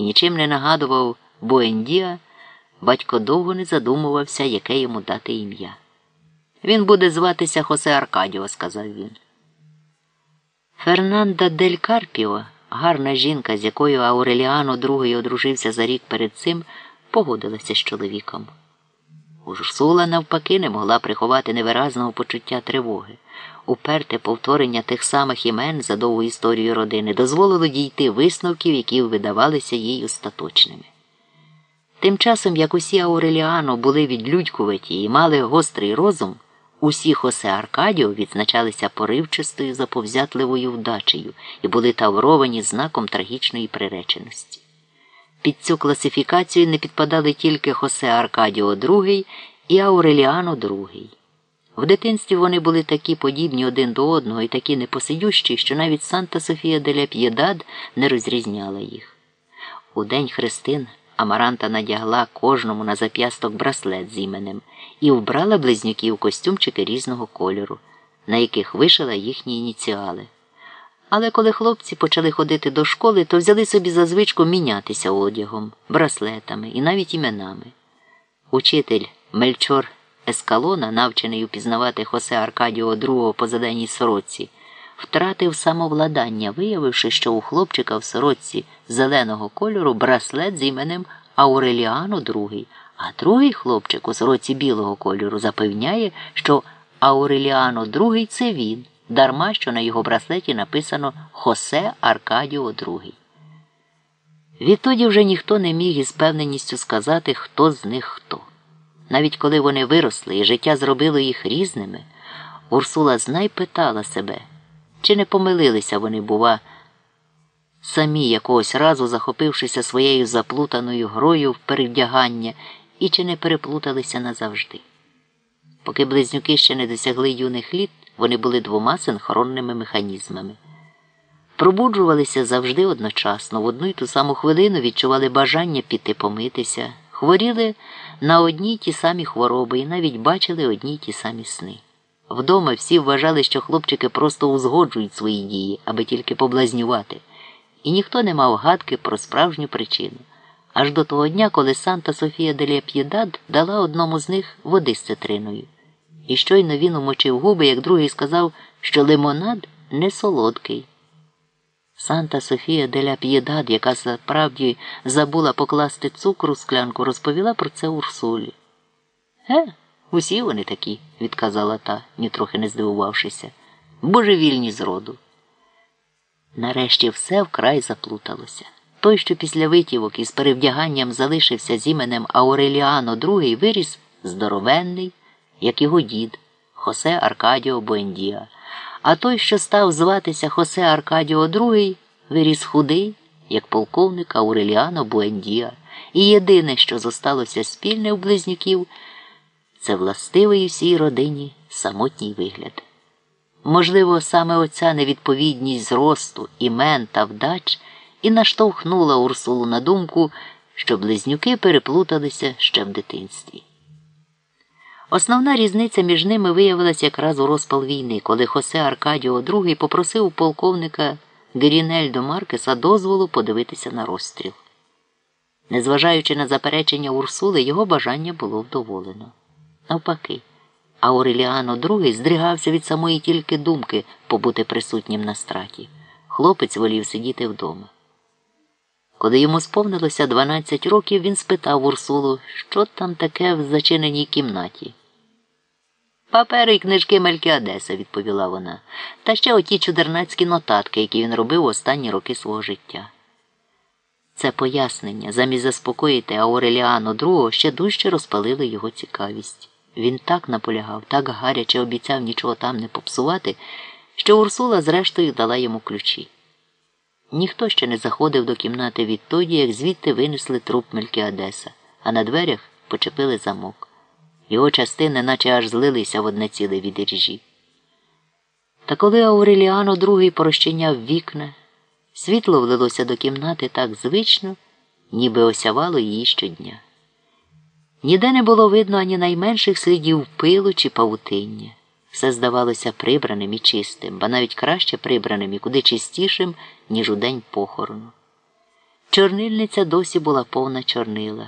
і нічим не нагадував Буендія, батько довго не задумувався, яке йому дати ім'я. Він буде зватися Хосе Аркадіо, сказав він. Фернанда Дель Карпіо, гарна жінка, з якою Ауреліано II одружився за рік перед цим, погодилася з чоловіком. Урсула, навпаки, не могла приховати невиразного почуття тривоги. Уперте повторення тих самих імен за довгу історію родини дозволило дійти висновків, які видавалися їй остаточними. Тим часом, як усі Ауреліано були відлюдькуваті і мали гострий розум, усі Хосе Аркадіо відзначалися поривчистою заповзятливою вдачею і були тавровані знаком трагічної приреченості. Під цю класифікацію не підпадали тільки Хосе Аркадіо II і Ауреліано II. В дитинстві вони були такі подібні один до одного і такі непосидющі, що навіть Санта Софія деля П'єдад не розрізняла їх. У день хрестин Амаранта надягла кожному на зап'ясток браслет з іменем і вбрала близнюків костюмчики різного кольору, на яких вишила їхні ініціали. Але коли хлопці почали ходити до школи, то взяли собі за звичку мінятися одягом, браслетами і навіть іменами. Учитель Мельчор Ескалона, навчений упізнавати Хосе Аркадіо II по заданій сороці, втратив самовладання, виявивши, що у хлопчика в сорочці зеленого кольору браслет з іменем Ауреліано II, а другий хлопчик у сороці білого кольору запевняє, що Ауреліано II – це він, дарма що на його браслеті написано Хосе Аркадіо II. Відтоді вже ніхто не міг із певненістю сказати, хто з них хто. Навіть коли вони виросли і життя зробило їх різними, Урсула знай питала себе, чи не помилилися вони, бува, самі якогось разу захопившися своєю заплутаною грою в перевдягання, і чи не переплуталися назавжди. Поки близнюки ще не досягли юних літ, вони були двома синхронними механізмами. Пробуджувалися завжди одночасно, в одну й ту саму хвилину відчували бажання піти помитися, хворіли на одні й ті самі хвороби і навіть бачили одні й ті самі сни. Вдома всі вважали, що хлопчики просто узгоджують свої дії, аби тільки поблазнювати, і ніхто не мав гадки про справжню причину. Аж до того дня, коли Санта Софія Деля П'єдад дала одному з них води з цитриною. І щойно він умочив губи, як другий сказав, що лимонад не солодкий. Санта Софія деля П'єдад, яка справді забула покласти цукру в склянку, розповіла про це Урсулі. Е, усі вони такі, відказала та, нітрохи не здивувавшися. Божевільні зроду. Нарешті все вкрай заплуталося. Той, що після витівок із перевдяганням залишився з іменем Ауреліано II, виріс здоровенний, як його дід, Хосе Аркадіо Буендіа. А той, що став зватися Хосе Аркадіо II, виріс худий, як полковник Ауреліано Буендіа. І єдине, що зосталося спільне у близнюків, це властивий усій родині самотній вигляд. Можливо, саме оця невідповідність зросту, імен та вдач і наштовхнула Урсулу на думку, що близнюки переплуталися ще в дитинстві. Основна різниця між ними виявилася якраз у розпал війни, коли Хосе Аркадіо II попросив у полковника Герінельдо Маркеса дозволу подивитися на розстріл. Незважаючи на заперечення Урсули, його бажання було вдоволено. Навпаки, Ауреліано II здригався від самої тільки думки побути присутнім на страті. Хлопець волів сидіти вдома. Коли йому сповнилося 12 років, він спитав Урсулу, що там таке в зачиненій кімнаті. Папери й книжки Мелькіадеса, відповіла вона, та ще оті чудернацькі нотатки, які він робив останні роки свого життя. Це пояснення, замість заспокоїти Ауреліану II, ще дужче розпалило його цікавість. Він так наполягав, так гаряче обіцяв нічого там не попсувати, що Урсула, зрештою, дала йому ключі. Ніхто ще не заходив до кімнати відтоді, як звідти винесли труп Мелькіадеса, а на дверях почепили замок. Його частини наче аж злилися в одне ціле від. Та коли Ауреліано другий порозчиняв вікна, світло влилося до кімнати так звично, ніби осявало її щодня. Ніде не було видно ані найменших слідів пилу чи павутиння. Все здавалося прибраним і чистим, ба навіть краще прибраним і куди чистішим, ніж у день похорону. Чорнильниця досі була повна чорнила.